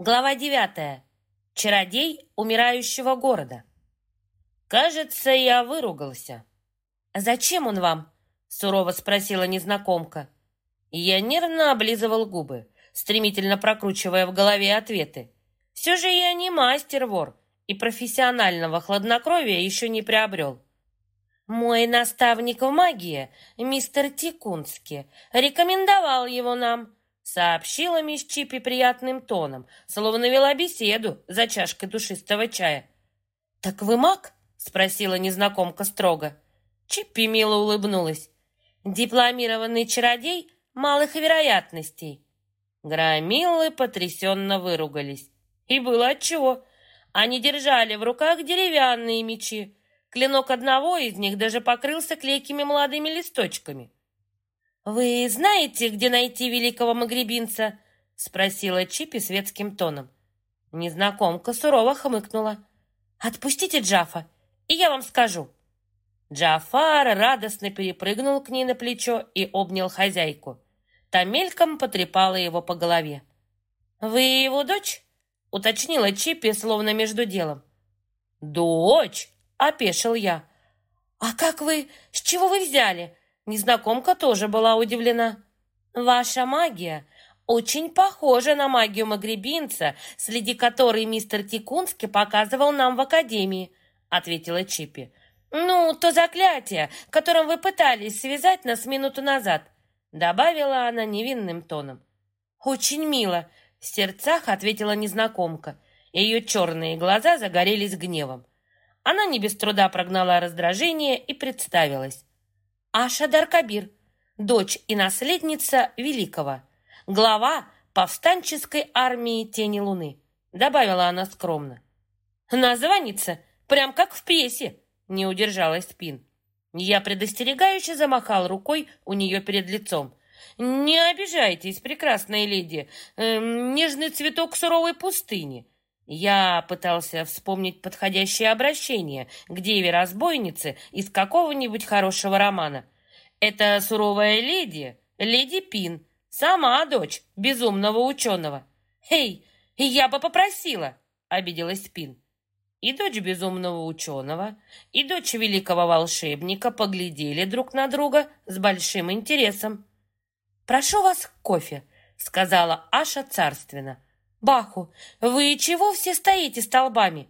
Глава девятая. Чародей умирающего города. Кажется, я выругался. «Зачем он вам?» — сурово спросила незнакомка. Я нервно облизывал губы, стремительно прокручивая в голове ответы. Все же я не мастер-вор и профессионального хладнокровия еще не приобрел. Мой наставник в магии, мистер Тикунски, рекомендовал его нам, сообщила мисс Чипи приятным тоном, словно вела беседу за чашкой душистого чая. «Так вы маг?» — спросила незнакомка строго. Чиппи мило улыбнулась. «Дипломированный чародей малых вероятностей». Громилы потрясенно выругались. И было отчего. Они держали в руках деревянные мечи. Клинок одного из них даже покрылся клейкими молодыми листочками. «Вы знаете, где найти великого магребинца?» — спросила Чипи светским тоном. Незнакомка сурово хмыкнула. «Отпустите Джафа, и я вам скажу». Джафар радостно перепрыгнул к ней на плечо и обнял хозяйку. Та мельком потрепала его по голове. «Вы его дочь?» — уточнила Чипи, словно между делом. «Дочь?» — опешил я. «А как вы... С чего вы взяли?» Незнакомка тоже была удивлена. «Ваша магия очень похожа на магию магребинца, следи которой мистер Тикунски показывал нам в академии», ответила Чипи. «Ну, то заклятие, которым вы пытались связать нас минуту назад», добавила она невинным тоном. «Очень мило», в сердцах ответила незнакомка. Ее черные глаза загорелись гневом. Она не без труда прогнала раздражение и представилась. Аша Даркабир, дочь и наследница Великого, глава повстанческой армии Тени Луны, добавила она скромно. Названница, прям как в пьесе, не удержалась Спин. Я предостерегающе замахал рукой у нее перед лицом. «Не обижайтесь, прекрасная леди, эм, нежный цветок суровой пустыни». Я пытался вспомнить подходящее обращение к деве-разбойнице из какого-нибудь хорошего романа. Это суровая леди, леди Пин, сама дочь безумного ученого. «Эй, я бы попросила!» — обиделась Пин. И дочь безумного ученого, и дочь великого волшебника поглядели друг на друга с большим интересом. «Прошу вас кофе», — сказала Аша царственно. «Баху, вы чего все стоите столбами?»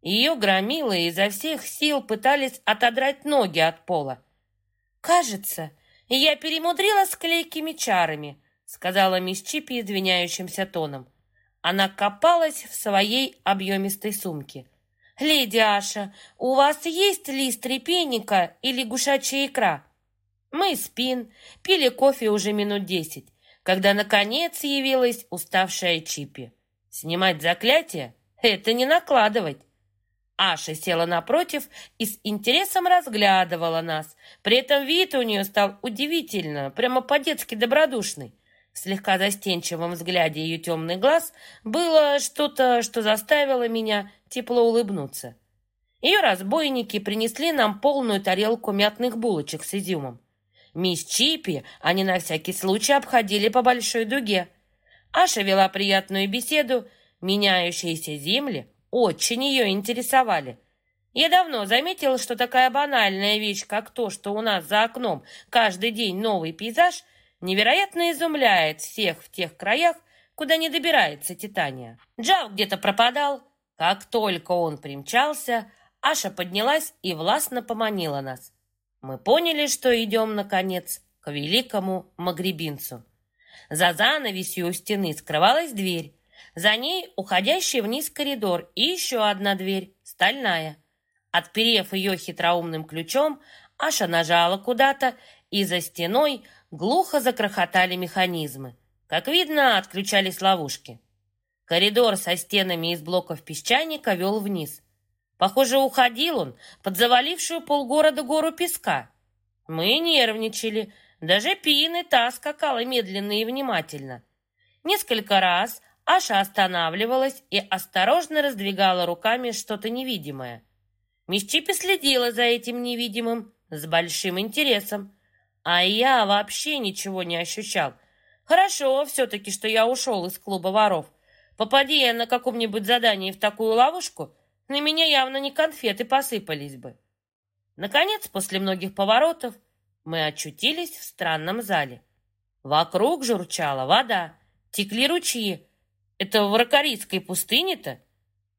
Ее громилы изо всех сил пытались отодрать ноги от пола. «Кажется, я перемудрила с клейкими чарами», сказала мисс Чипи извиняющимся тоном. Она копалась в своей объемистой сумке. «Леди Аша, у вас есть лист репейника или лягушачья икра?» Мы спин, пили кофе уже минут десять когда, наконец, явилась уставшая Чипи. Снимать заклятие — это не накладывать. Аша села напротив и с интересом разглядывала нас. При этом вид у нее стал удивительно, прямо по-детски добродушный. В слегка застенчивом взгляде ее темный глаз было что-то, что заставило меня тепло улыбнуться. Ее разбойники принесли нам полную тарелку мятных булочек с изюмом. Мисс Чипи они на всякий случай обходили по большой дуге. Аша вела приятную беседу, меняющиеся земли очень ее интересовали. Я давно заметил, что такая банальная вещь, как то, что у нас за окном каждый день новый пейзаж, невероятно изумляет всех в тех краях, куда не добирается Титания. Джав где-то пропадал. Как только он примчался, Аша поднялась и властно поманила нас мы поняли, что идем, наконец, к великому магребинцу. За занавесью у стены скрывалась дверь. За ней уходящий вниз коридор и еще одна дверь, стальная. Отперев ее хитроумным ключом, Аша нажала куда-то, и за стеной глухо закрохотали механизмы. Как видно, отключались ловушки. Коридор со стенами из блоков песчаника вел вниз. Похоже, уходил он под завалившую полгорода гору песка. Мы нервничали. Даже Пин и та скакала медленно и внимательно. Несколько раз Аша останавливалась и осторожно раздвигала руками что-то невидимое. Мисс Чипи следила за этим невидимым с большим интересом. А я вообще ничего не ощущал. Хорошо все-таки, что я ушел из клуба воров. Попади я на каком-нибудь задании в такую ловушку, на меня явно не конфеты посыпались бы. Наконец, после многих поворотов, мы очутились в странном зале. Вокруг журчала вода, текли ручьи. Это в Ракарийской пустыне-то?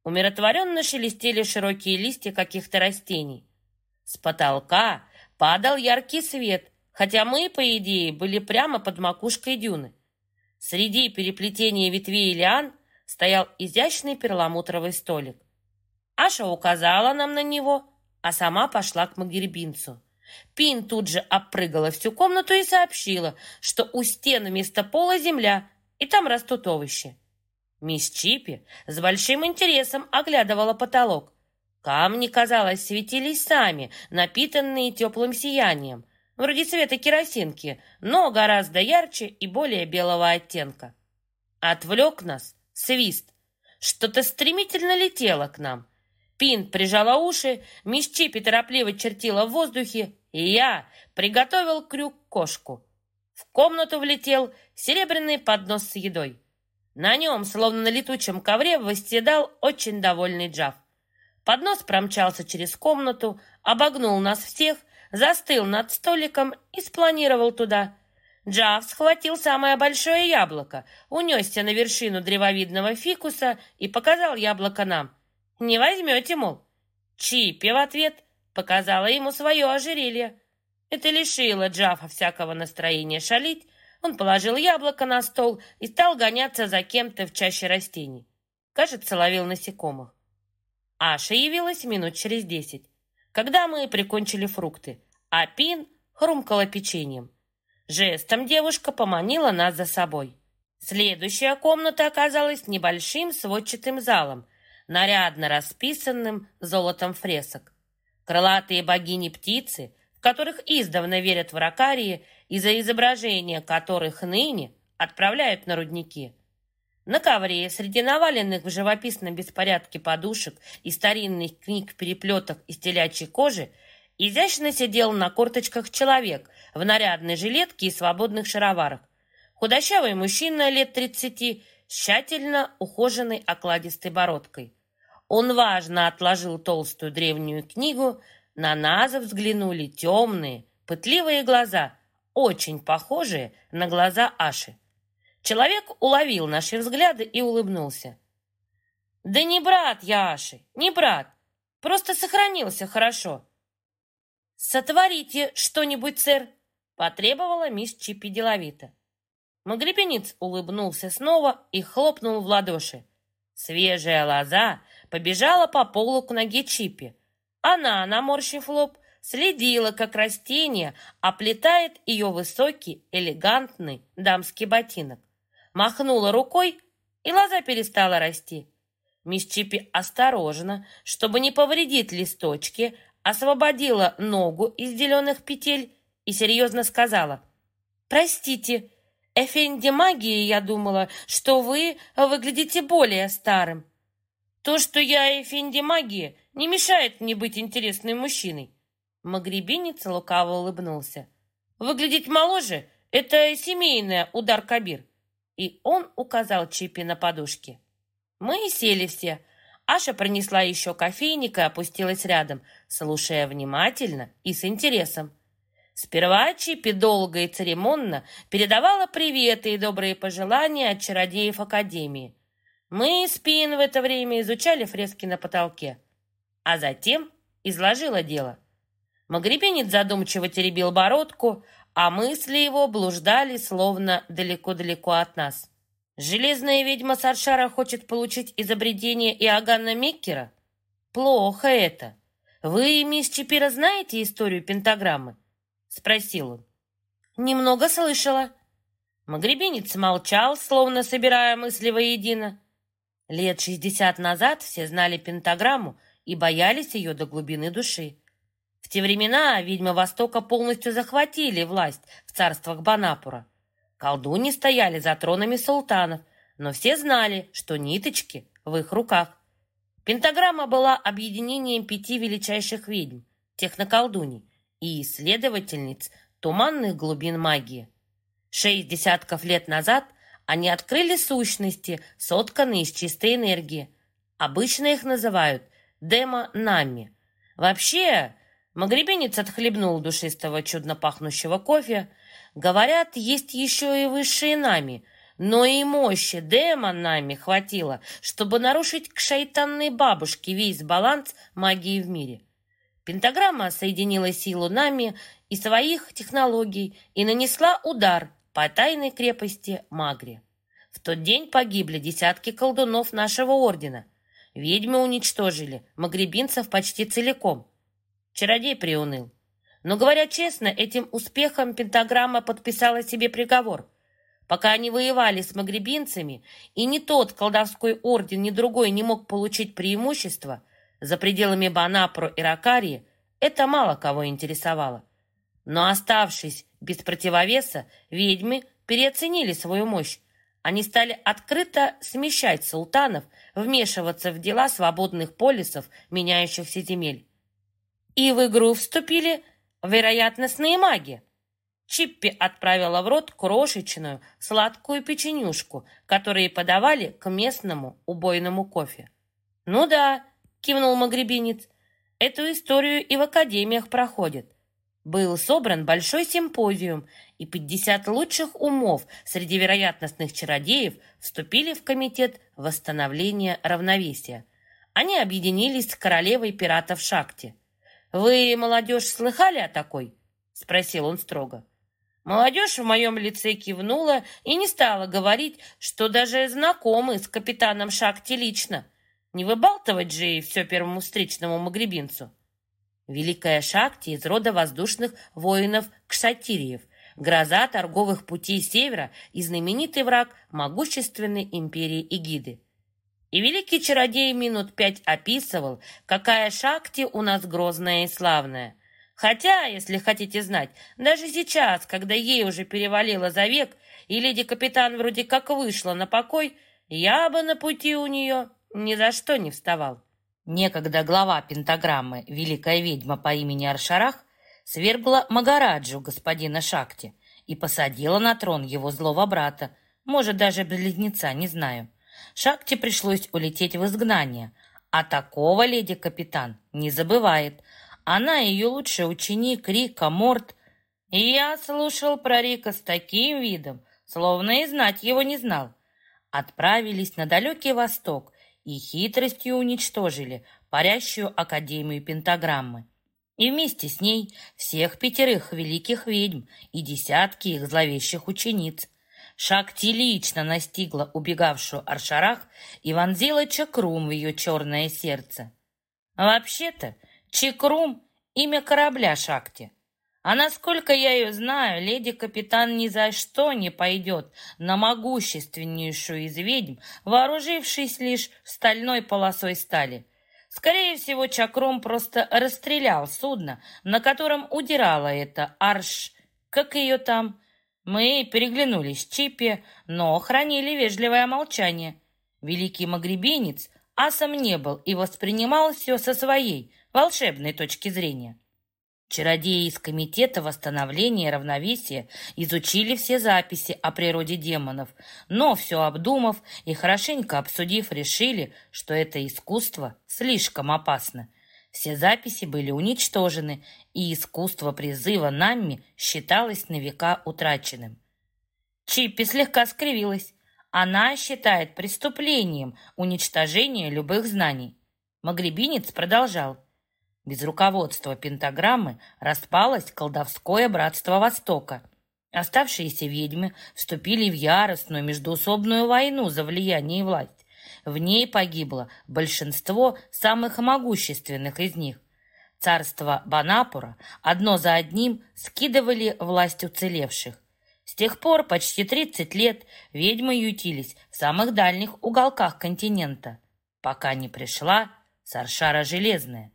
Умиротворенно шелестели широкие листья каких-то растений. С потолка падал яркий свет, хотя мы, по идее, были прямо под макушкой дюны. Среди переплетения ветвей и лиан стоял изящный перламутровый столик. Аша указала нам на него, а сама пошла к магербинцу. Пин тут же опрыгала всю комнату и сообщила, что у стен вместо пола земля, и там растут овощи. Мисс Чипи с большим интересом оглядывала потолок. Камни, казалось, светились сами, напитанные теплым сиянием, вроде цвета керосинки, но гораздо ярче и более белого оттенка. Отвлек нас свист. Что-то стремительно летело к нам. Пин прижала уши, мисс Чипи торопливо чертила в воздухе, и я приготовил крюк-кошку. В комнату влетел серебряный поднос с едой. На нем, словно на летучем ковре, восседал очень довольный Джав. Поднос промчался через комнату, обогнул нас всех, застыл над столиком и спланировал туда. Джав схватил самое большое яблоко, унесся на вершину древовидного фикуса и показал яблоко нам. «Не возьмете, мол». Чипи в ответ показала ему свое ожерелье. Это лишило Джафа всякого настроения шалить, он положил яблоко на стол и стал гоняться за кем-то в чаще растений. Кажется, ловил насекомых. Аша явилась минут через десять, когда мы прикончили фрукты, а Пин хрумкала печеньем. Жестом девушка поманила нас за собой. Следующая комната оказалась небольшим сводчатым залом, нарядно расписанным золотом фресок. Крылатые богини-птицы, в которых издавна верят в Ракарии, и за изображения которых ныне отправляют на рудники. На ковре среди наваленных в живописном беспорядке подушек и старинных книг в переплетах из телячьей кожи изящно сидел на корточках человек в нарядной жилетке и свободных шароварах. Худощавый мужчина лет тридцати тщательно ухоженной окладистой бородкой. Он важно отложил толстую древнюю книгу, на нас взглянули темные, пытливые глаза – очень похожие на глаза Аши. Человек уловил наши взгляды и улыбнулся. «Да не брат я Аши, не брат, просто сохранился хорошо». «Сотворите что-нибудь, сэр», — потребовала мисс Чипи деловито. Магребенец улыбнулся снова и хлопнул в ладоши. Свежая лоза побежала по полу к ноге Чипи. Она, наморщив лоб, следила, как растение оплетает ее высокий, элегантный дамский ботинок. Махнула рукой, и лоза перестала расти. Мисс Чипи осторожно, чтобы не повредить листочки, освободила ногу из зеленых петель и серьезно сказала, «Простите, Эфенди магии, я думала, что вы выглядите более старым. То, что я Эфенди магии, не мешает мне быть интересным мужчиной. Магребинец лукаво улыбнулся. «Выглядеть моложе — это семейный удар Кабир». И он указал Чипи на подушке. Мы сели все. Аша принесла еще кофейник и опустилась рядом, слушая внимательно и с интересом. Сперва Чипи долго и церемонно передавала приветы и добрые пожелания от чародеев Академии. Мы с Пин в это время изучали фрески на потолке, а затем изложила дело. Магребенец задумчиво теребил бородку, а мысли его блуждали, словно далеко-далеко от нас. «Железная ведьма Саршара хочет получить изобретение Иоганна Меккера? Плохо это. Вы, мисс Чипира, знаете историю пентаграммы?» Спросил он. «Немного слышала». Магребенец молчал, словно собирая мысли воедино. Лет шестьдесят назад все знали пентаграмму и боялись ее до глубины души. В те времена ведьмы Востока полностью захватили власть в царствах Банапура. Колдуни стояли за тронами султанов, но все знали, что ниточки в их руках. Пентаграмма была объединением пяти величайших ведьм, техноколдуней и исследовательниц туманных глубин магии. Шесть десятков лет назад они открыли сущности, сотканные из чистой энергии. Обычно их называют демо-нами. Вообще, магребинец отхлебнул душистого чудно пахнущего кофе. Говорят, есть еще и высшие нами, но и мощи демо-нами хватило, чтобы нарушить к шайтанной бабушке весь баланс магии в мире. Пентаграмма соединила силу нами и своих технологий и нанесла удар по тайной крепости Магри. В тот день погибли десятки колдунов нашего ордена. Ведьмы уничтожили магребинцев почти целиком. Чародей приуныл. Но, говоря честно, этим успехом пентаграмма подписала себе приговор. Пока они воевали с магребинцами, и ни тот колдовской орден, ни другой не мог получить преимущество, за пределами Банапро и Ракарии это мало кого интересовало. Но оставшись без противовеса, ведьмы переоценили свою мощь. Они стали открыто смещать султанов, вмешиваться в дела свободных полисов, меняющихся земель. И в игру вступили вероятностные маги. Чиппи отправила в рот крошечную сладкую печенюшку, которые подавали к местному убойному кофе. «Ну да», — кивнул магребинец, — «эту историю и в академиях проходят. Был собран большой симпозиум, и 50 лучших умов среди вероятностных чародеев вступили в комитет восстановления равновесия. Они объединились с королевой пиратов Шакти. «Вы, молодежь, слыхали о такой?» — спросил он строго. Молодежь в моем лице кивнула и не стала говорить, что даже знакомы с капитаном Шакти лично. Не выбалтывать же и все первому встречному магребинцу. Великая Шакти из рода воздушных воинов Кшатириев, гроза торговых путей севера и знаменитый враг могущественной империи Эгиды. И великий чародей минут пять описывал, какая Шакти у нас грозная и славная. Хотя, если хотите знать, даже сейчас, когда ей уже перевалило за век, и леди-капитан вроде как вышла на покой, я бы на пути у нее ни за что не вставал. Некогда глава пентаграммы, великая ведьма по имени Аршарах, свергла Магараджу, господина Шакти, и посадила на трон его злого брата, может, даже близнеца, не знаю. Шакти пришлось улететь в изгнание, а такого леди-капитан не забывает. Она ее лучший ученик Рика Морт, и я слушал про Рика с таким видом, словно и знать его не знал. Отправились на далекий восток, и хитростью уничтожили парящую Академию Пентаграммы. И вместе с ней всех пятерых великих ведьм и десятки их зловещих учениц. Шакти лично настигла убегавшую Аршарах и вонзила Чакрум в ее черное сердце. Вообще-то, Чакрум — имя корабля Шакти — а насколько я ее знаю, леди-капитан ни за что не пойдет на могущественнейшую из ведьм, вооружившись лишь стальной полосой стали. Скорее всего, Чакром просто расстрелял судно, на котором удирала эта Арш... Как ее там? Мы переглянулись с Чипи, но хранили вежливое молчание. Великий магребенец асом не был и воспринимал все со своей, волшебной точки зрения. Чародеи из Комитета восстановления равновесия изучили все записи о природе демонов, но все обдумав и хорошенько обсудив, решили, что это искусство слишком опасно. Все записи были уничтожены, и искусство призыва нами считалось на века утраченным. Чиппи слегка скривилась. Она считает преступлением уничтожение любых знаний. Магребинец продолжал. Без руководства пентаграммы распалось колдовское братство Востока. Оставшиеся ведьмы вступили в яростную междуусобную войну за влияние и власть. В ней погибло большинство самых могущественных из них. Царство Банапура одно за одним скидывали власть уцелевших. С тех пор почти 30 лет ведьмы ютились в самых дальних уголках континента, пока не пришла Саршара Железная.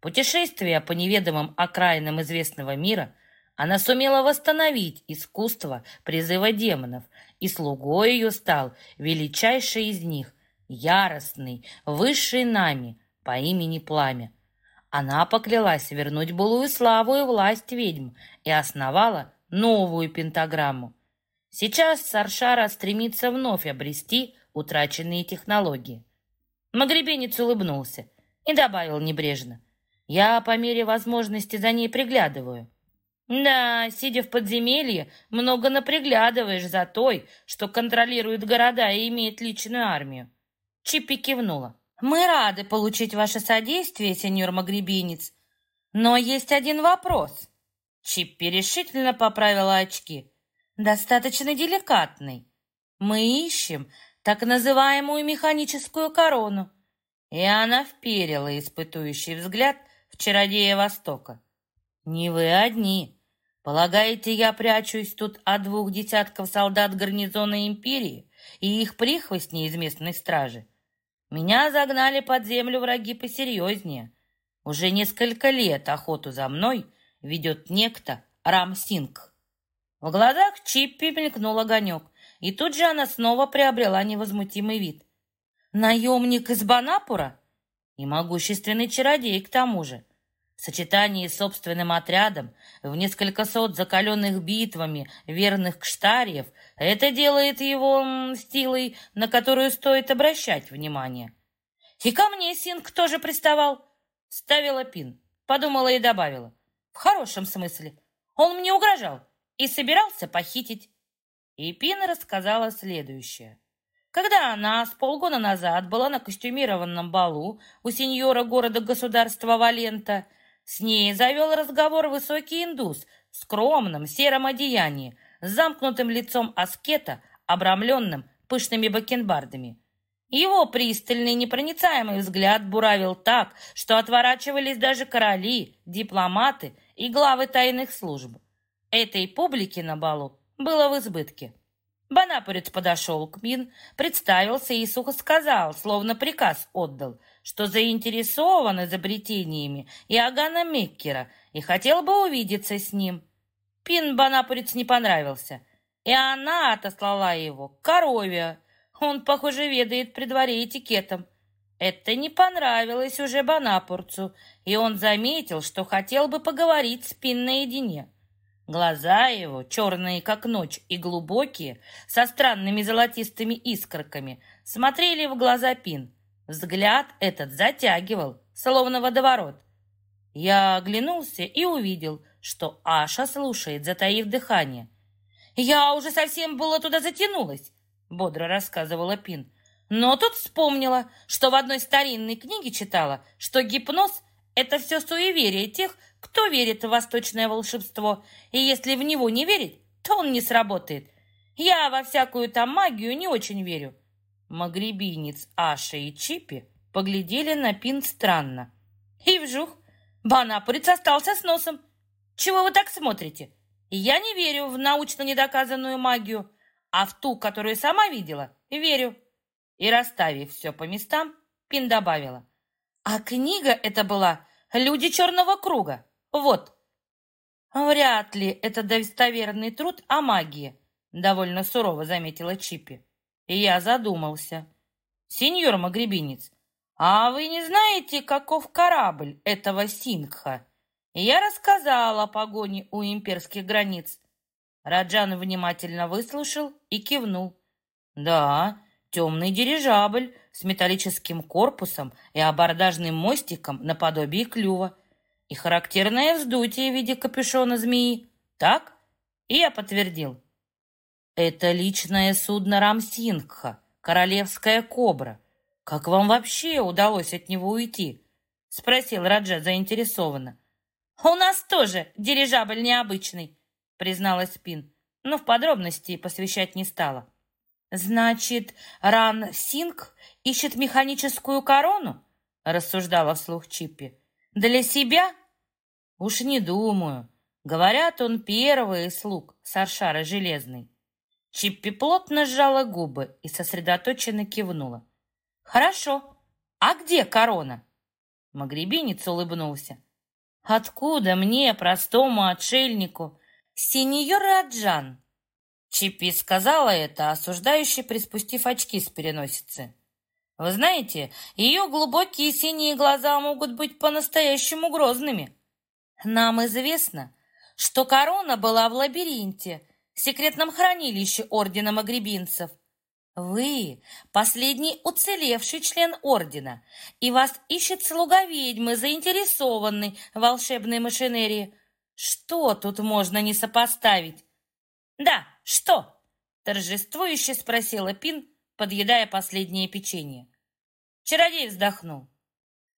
Путешествия по неведомым окраинам известного мира она сумела восстановить искусство призыва демонов, и слугой ее стал величайший из них, яростный, высший нами по имени Пламя. Она поклялась вернуть былую славу и власть ведьм и основала новую пентаграмму. Сейчас Саршара стремится вновь обрести утраченные технологии. Магребенец улыбнулся и добавил небрежно. «Я по мере возможности за ней приглядываю». «Да, сидя в подземелье, много наприглядываешь за той, что контролирует города и имеет личную армию». Чиппи кивнула. «Мы рады получить ваше содействие, сеньор Магребинец, но есть один вопрос». Чиппи решительно поправила очки. «Достаточно деликатный. Мы ищем так называемую механическую корону». И она вперила испытующий взгляд чародея Востока. «Не вы одни. Полагаете, я прячусь тут от двух десятков солдат гарнизона Империи и их прихвостней из местной стражи? Меня загнали под землю враги посерьезнее. Уже несколько лет охоту за мной ведет некто Рамсинг. В глазах Чиппи мелькнул огонек, и тут же она снова приобрела невозмутимый вид. Наемник из Банапура? И могущественный чародей к тому же. В сочетании с собственным отрядом в несколько сот закаленных битвами верных кштарьев это делает его м, силой, на которую стоит обращать внимание. И ко мне Синг тоже приставал. Ставила пин, подумала и добавила. В хорошем смысле. Он мне угрожал и собирался похитить. И Пин рассказала следующее. Когда она с полгода назад была на костюмированном балу у сеньора города-государства Валента, с ней завел разговор высокий индус в скромном сером одеянии, с замкнутым лицом аскета, обрамленным пышными бакенбардами. Его пристальный непроницаемый взгляд буравил так, что отворачивались даже короли, дипломаты и главы тайных служб. Этой публики на балу было в избытке. Банапурец подошел к Мин, представился и сухо сказал, словно приказ отдал, что заинтересован изобретениями Иоганна Меккера и хотел бы увидеться с ним. Пин Банапурец не понравился, и она отослала его к корове, он, похоже, ведает при дворе этикетом. Это не понравилось уже Бонапурцу, и он заметил, что хотел бы поговорить с Пин наедине. Глаза его, черные как ночь и глубокие, со странными золотистыми искорками, смотрели в глаза Пин. Взгляд этот затягивал, словно водоворот. Я оглянулся и увидел, что Аша слушает, затаив дыхание. Я уже совсем было туда затянулась, бодро рассказывала Пин. Но тут вспомнила, что в одной старинной книге читала, что гипноз — это все суеверие тех, кто верит в восточное волшебство, и если в него не верить, то он не сработает. Я во всякую там магию не очень верю. Магребинец Аша и Чипи поглядели на Пин странно. И вжух, Банапурец остался с носом. Чего вы так смотрите? Я не верю в научно недоказанную магию а в ту, которую сама видела, верю. И расставив все по местам, Пин добавила. А книга это была «Люди черного круга». Вот. Вряд ли это достоверный труд о магии, довольно сурово заметила Чипи. Я задумался. Сеньор Магребинец, а вы не знаете, каков корабль этого Сингха? я рассказала о погоне у имперских границ. Раджан внимательно выслушал и кивнул. «Да, темный дирижабль с металлическим корпусом и абордажным мостиком наподобие клюва. И характерное вздутие в виде капюшона змеи. Так?» И я подтвердил. «Это личное судно Рамсингха, королевская кобра. Как вам вообще удалось от него уйти?» Спросил Раджа заинтересованно. «У нас тоже дирижабль необычный призналась Пин, но в подробности посвящать не стала. «Значит, Ран Синг ищет механическую корону?» рассуждала вслух Чиппи. «Для себя?» «Уж не думаю. Говорят, он первый слуг Саршара Железный». Чиппи плотно сжала губы и сосредоточенно кивнула. «Хорошо. А где корона?» Магребинец улыбнулся. «Откуда мне, простому отшельнику, «Сеньор Раджан!» Чипи сказала это, осуждающий, приспустив очки с переносицы. «Вы знаете, ее глубокие синие глаза могут быть по-настоящему грозными. Нам известно, что корона была в лабиринте, секретном хранилище Ордена Магребинцев. Вы — последний уцелевший член Ордена, и вас ищет слуга ведьмы, заинтересованный в волшебной машинерии. Что тут можно не сопоставить? Да, что? Торжествующе спросила Пин, подъедая последнее печенье. Чародей вздохнул.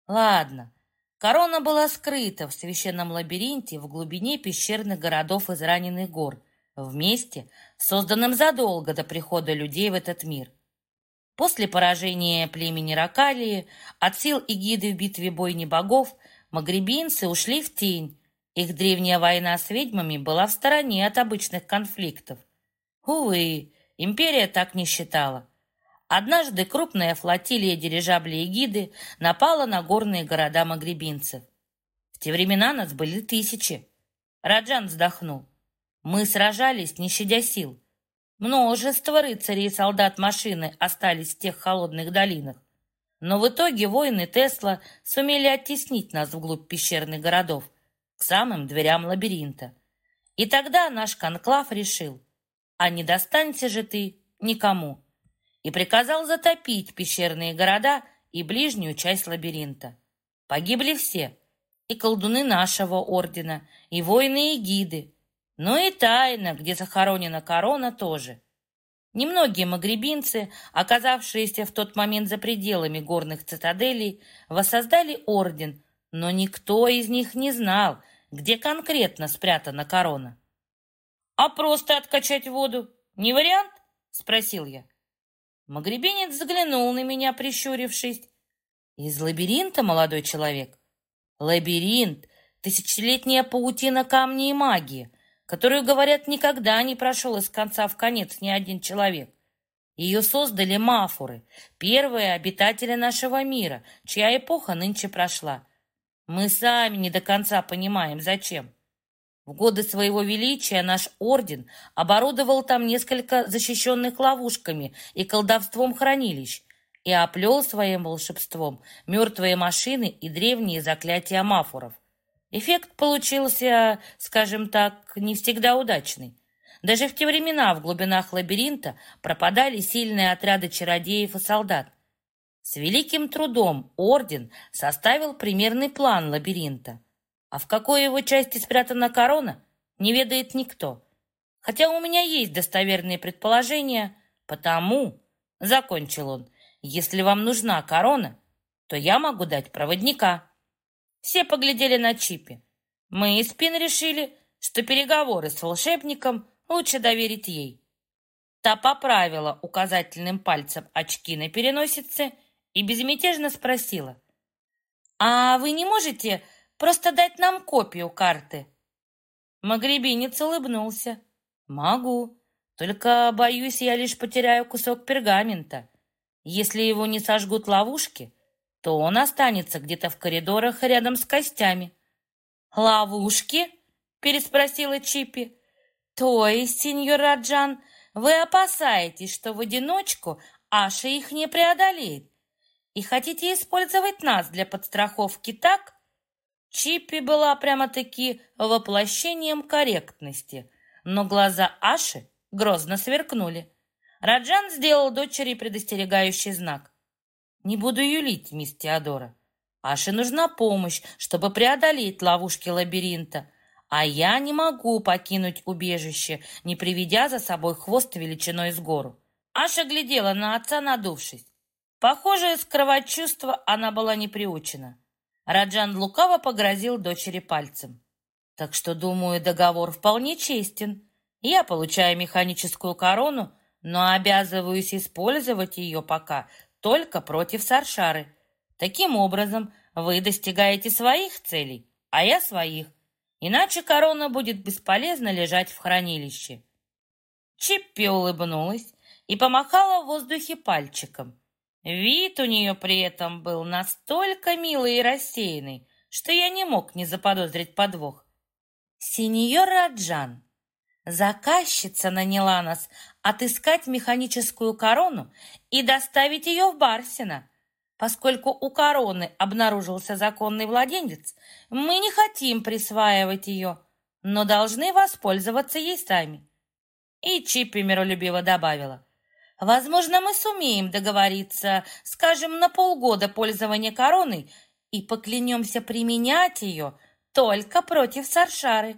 Ладно, корона была скрыта в священном лабиринте в глубине пещерных городов израненных гор, в месте, созданном задолго до прихода людей в этот мир. После поражения племени Ракалии от сил Игиды в битве бойни богов магребинцы ушли в тень, их древняя война с ведьмами была в стороне от обычных конфликтов. Увы, империя так не считала. Однажды крупная флотилия дирижаблей Эгиды напала на горные города магребинцев. В те времена нас были тысячи. Раджан вздохнул. Мы сражались, не щадя сил. Множество рыцарей и солдат машины остались в тех холодных долинах. Но в итоге воины Тесла сумели оттеснить нас вглубь пещерных городов, к самым дверям лабиринта. И тогда наш конклав решил, а не достанься же ты никому, и приказал затопить пещерные города и ближнюю часть лабиринта. Погибли все, и колдуны нашего ордена, и воины и гиды, но и тайна, где захоронена корона, тоже. Немногие магребинцы, оказавшиеся в тот момент за пределами горных цитаделей, воссоздали орден, но никто из них не знал, где конкретно спрятана корона. «А просто откачать воду не вариант?» — спросил я. Магребинец заглянул на меня, прищурившись. «Из лабиринта, молодой человек?» «Лабиринт — тысячелетняя паутина камней и магии, которую, говорят, никогда не прошел из конца в конец ни один человек. Ее создали мафуры, первые обитатели нашего мира, чья эпоха нынче прошла. Мы сами не до конца понимаем, зачем. В годы своего величия наш орден оборудовал там несколько защищенных ловушками и колдовством хранилищ и оплел своим волшебством мертвые машины и древние заклятия мафуров. Эффект получился, скажем так, не всегда удачный. Даже в те времена в глубинах лабиринта пропадали сильные отряды чародеев и солдат. С великим трудом орден составил примерный план лабиринта. А в какой его части спрятана корона, не ведает никто. Хотя у меня есть достоверные предположения, потому, — закончил он, — если вам нужна корона, то я могу дать проводника. Все поглядели на Чипи. Мы из Пин решили, что переговоры с волшебником лучше доверить ей. Та поправила указательным пальцем очки на переносице и безмятежно спросила. «А вы не можете просто дать нам копию карты?» Магребинец улыбнулся. «Могу, только, боюсь, я лишь потеряю кусок пергамента. Если его не сожгут ловушки, то он останется где-то в коридорах рядом с костями». «Ловушки?» — переспросила Чипи. «То есть, сеньор Раджан, вы опасаетесь, что в одиночку Аша их не преодолеет, и хотите использовать нас для подстраховки так? Чиппи была прямо-таки воплощением корректности, но глаза Аши грозно сверкнули. Раджан сделал дочери предостерегающий знак. «Не буду юлить, мисс Теодора. Аше нужна помощь, чтобы преодолеть ловушки лабиринта, а я не могу покинуть убежище, не приведя за собой хвост величиной с гору». Аша глядела на отца, надувшись. Похоже, скрывать чувства она была не приучена. Раджан лукаво погрозил дочери пальцем. Так что, думаю, договор вполне честен. Я получаю механическую корону, но обязываюсь использовать ее пока только против Саршары. Таким образом, вы достигаете своих целей, а я своих. Иначе корона будет бесполезно лежать в хранилище. Чиппи улыбнулась и помахала в воздухе пальчиком. Вид у нее при этом был настолько милый и рассеянный, что я не мог не заподозрить подвох. «Сеньор Раджан, заказчица наняла нас отыскать механическую корону и доставить ее в Барсина. Поскольку у короны обнаружился законный владелец, мы не хотим присваивать ее, но должны воспользоваться ей сами. И Чиппи миролюбиво добавила. Возможно, мы сумеем договориться, скажем, на полгода пользования короной и поклянемся применять ее только против Саршары.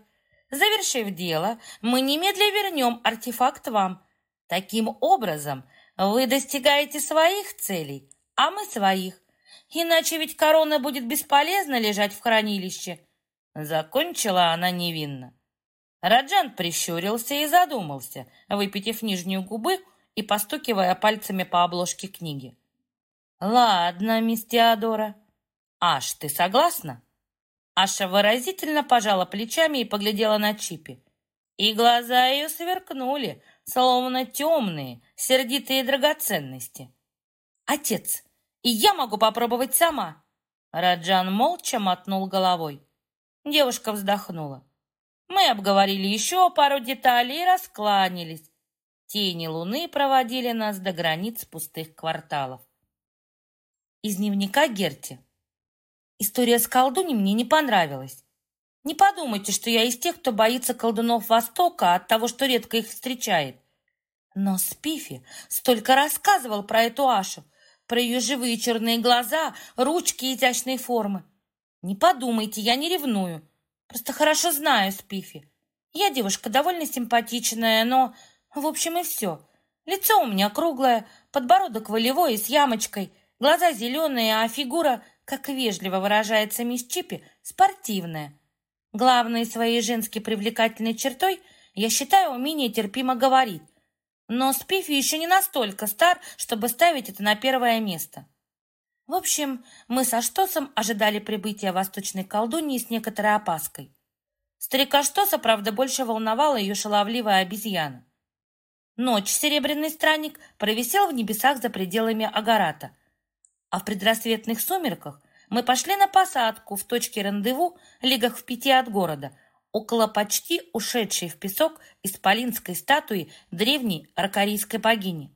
Завершив дело, мы немедленно вернем артефакт вам. Таким образом, вы достигаете своих целей, а мы своих. Иначе ведь корона будет бесполезно лежать в хранилище. Закончила она невинно. Раджан прищурился и задумался, выпитив нижнюю губы и постукивая пальцами по обложке книги. «Ладно, мисс Теодора. Аш, ты согласна?» Аша выразительно пожала плечами и поглядела на Чипи. И глаза ее сверкнули, словно темные, сердитые драгоценности. «Отец, и я могу попробовать сама!» Раджан молча мотнул головой. Девушка вздохнула. Мы обговорили еще пару деталей и раскланялись. Тени луны проводили нас до границ пустых кварталов. Из дневника Герти. История с колдуней мне не понравилась. Не подумайте, что я из тех, кто боится колдунов Востока от того, что редко их встречает. Но Спифи столько рассказывал про эту Ашу, про ее живые черные глаза, ручки и изящные формы. Не подумайте, я не ревную. Просто хорошо знаю Спифи. Я девушка довольно симпатичная, но... В общем, и все. Лицо у меня круглое, подбородок волевой и с ямочкой, глаза зеленые, а фигура, как вежливо выражается мисс Чипи, спортивная. Главной своей женской привлекательной чертой я считаю умение терпимо говорить. Но Спифи еще не настолько стар, чтобы ставить это на первое место. В общем, мы со Штосом ожидали прибытия восточной колдуньи с некоторой опаской. Старика Штоса, правда, больше волновала ее шаловливая обезьяна. Ночь Серебряный Странник провисел в небесах за пределами Агарата, а в предрассветных сумерках мы пошли на посадку в точке рандеву, лигах в пяти от города, около почти ушедшей в песок исполинской статуи древней аркарийской богини.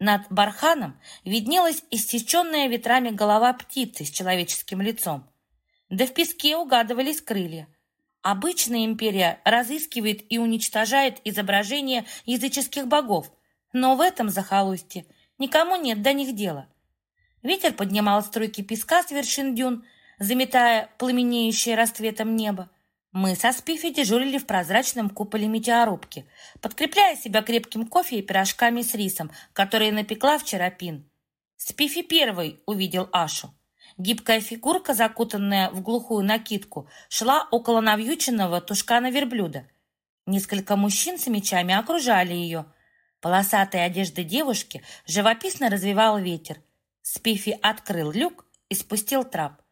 Над барханом виднелась иссеченная ветрами голова птицы с человеческим лицом. Да в песке угадывались крылья. Обычная империя разыскивает и уничтожает изображения языческих богов, но в этом захолустье никому нет до них дела. Ветер поднимал струйки песка с вершин дюн, заметая пламенеющее расцветом небо. Мы со Спифи дежурили в прозрачном куполе метеорубки, подкрепляя себя крепким кофе и пирожками с рисом, которые напекла вчера Пин. Спифи первый увидел Ашу. Гибкая фигурка, закутанная в глухую накидку, шла около навьюченного тушкана верблюда. Несколько мужчин с мечами окружали ее. Полосатые одежды девушки живописно развивал ветер. Спифи открыл люк и спустил трап.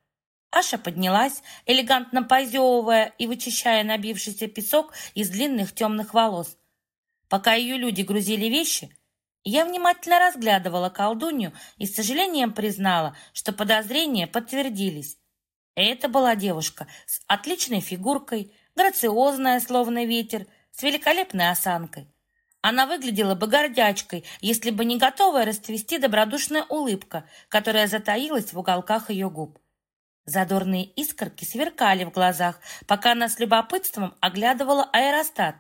Аша поднялась, элегантно позевывая и вычищая набившийся песок из длинных темных волос. Пока ее люди грузили вещи, я внимательно разглядывала колдунью и с сожалением признала, что подозрения подтвердились. Это была девушка с отличной фигуркой, грациозная, словно ветер, с великолепной осанкой. Она выглядела бы гордячкой, если бы не готовая расцвести добродушная улыбка, которая затаилась в уголках ее губ. Задорные искорки сверкали в глазах, пока она с любопытством оглядывала аэростат.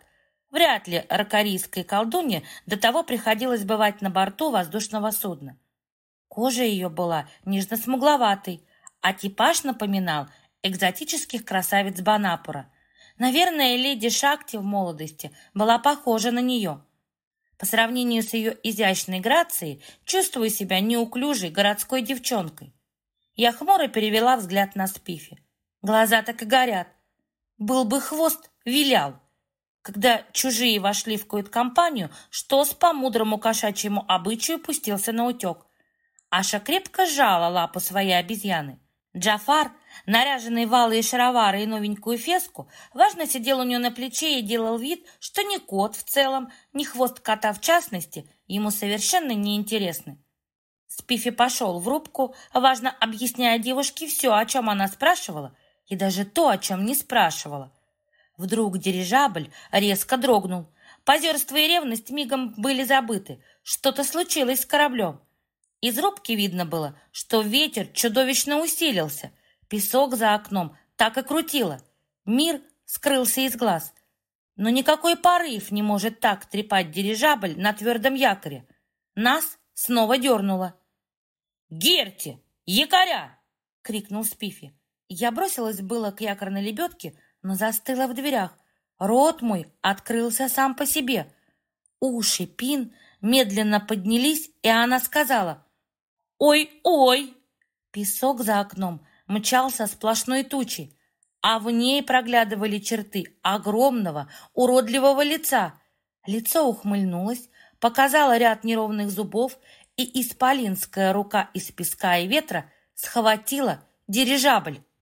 Вряд ли ракорийской колдуне до того приходилось бывать на борту воздушного судна. Кожа ее была нежно-смугловатой, а типаж напоминал экзотических красавиц Банапура. Наверное, леди Шакти в молодости была похожа на нее. По сравнению с ее изящной грацией, чувствую себя неуклюжей городской девчонкой. Я хмуро перевела взгляд на Спифи. Глаза так и горят. Был бы хвост, вилял. Когда чужие вошли в кают-компанию, Штос по мудрому кошачьему обычаю пустился на утек. Аша крепко сжала лапу своей обезьяны. Джафар, наряженный в алые шаровары и новенькую феску, важно сидел у нее на плече и делал вид, что ни кот в целом, ни хвост кота в частности ему совершенно не интересны. Спифи пошел в рубку, важно объясняя девушке все, о чем она спрашивала, и даже то, о чем не спрашивала. Вдруг дирижабль резко дрогнул. Позерство и ревность мигом были забыты. Что-то случилось с кораблем. Из рубки видно было, что ветер чудовищно усилился. Песок за окном так и крутило. Мир скрылся из глаз. Но никакой порыв не может так трепать дирижабль на твердом якоре. Нас снова дернуло. «Герти! Якоря!» — крикнул Спифи. Я бросилась было к якорной лебедке, но застыла в дверях. Рот мой открылся сам по себе. Уши Пин медленно поднялись, и она сказала «Ой-ой!» Песок за окном мчался сплошной тучей, а в ней проглядывали черты огромного, уродливого лица. Лицо ухмыльнулось, показало ряд неровных зубов, и исполинская рука из песка и ветра схватила дирижабль.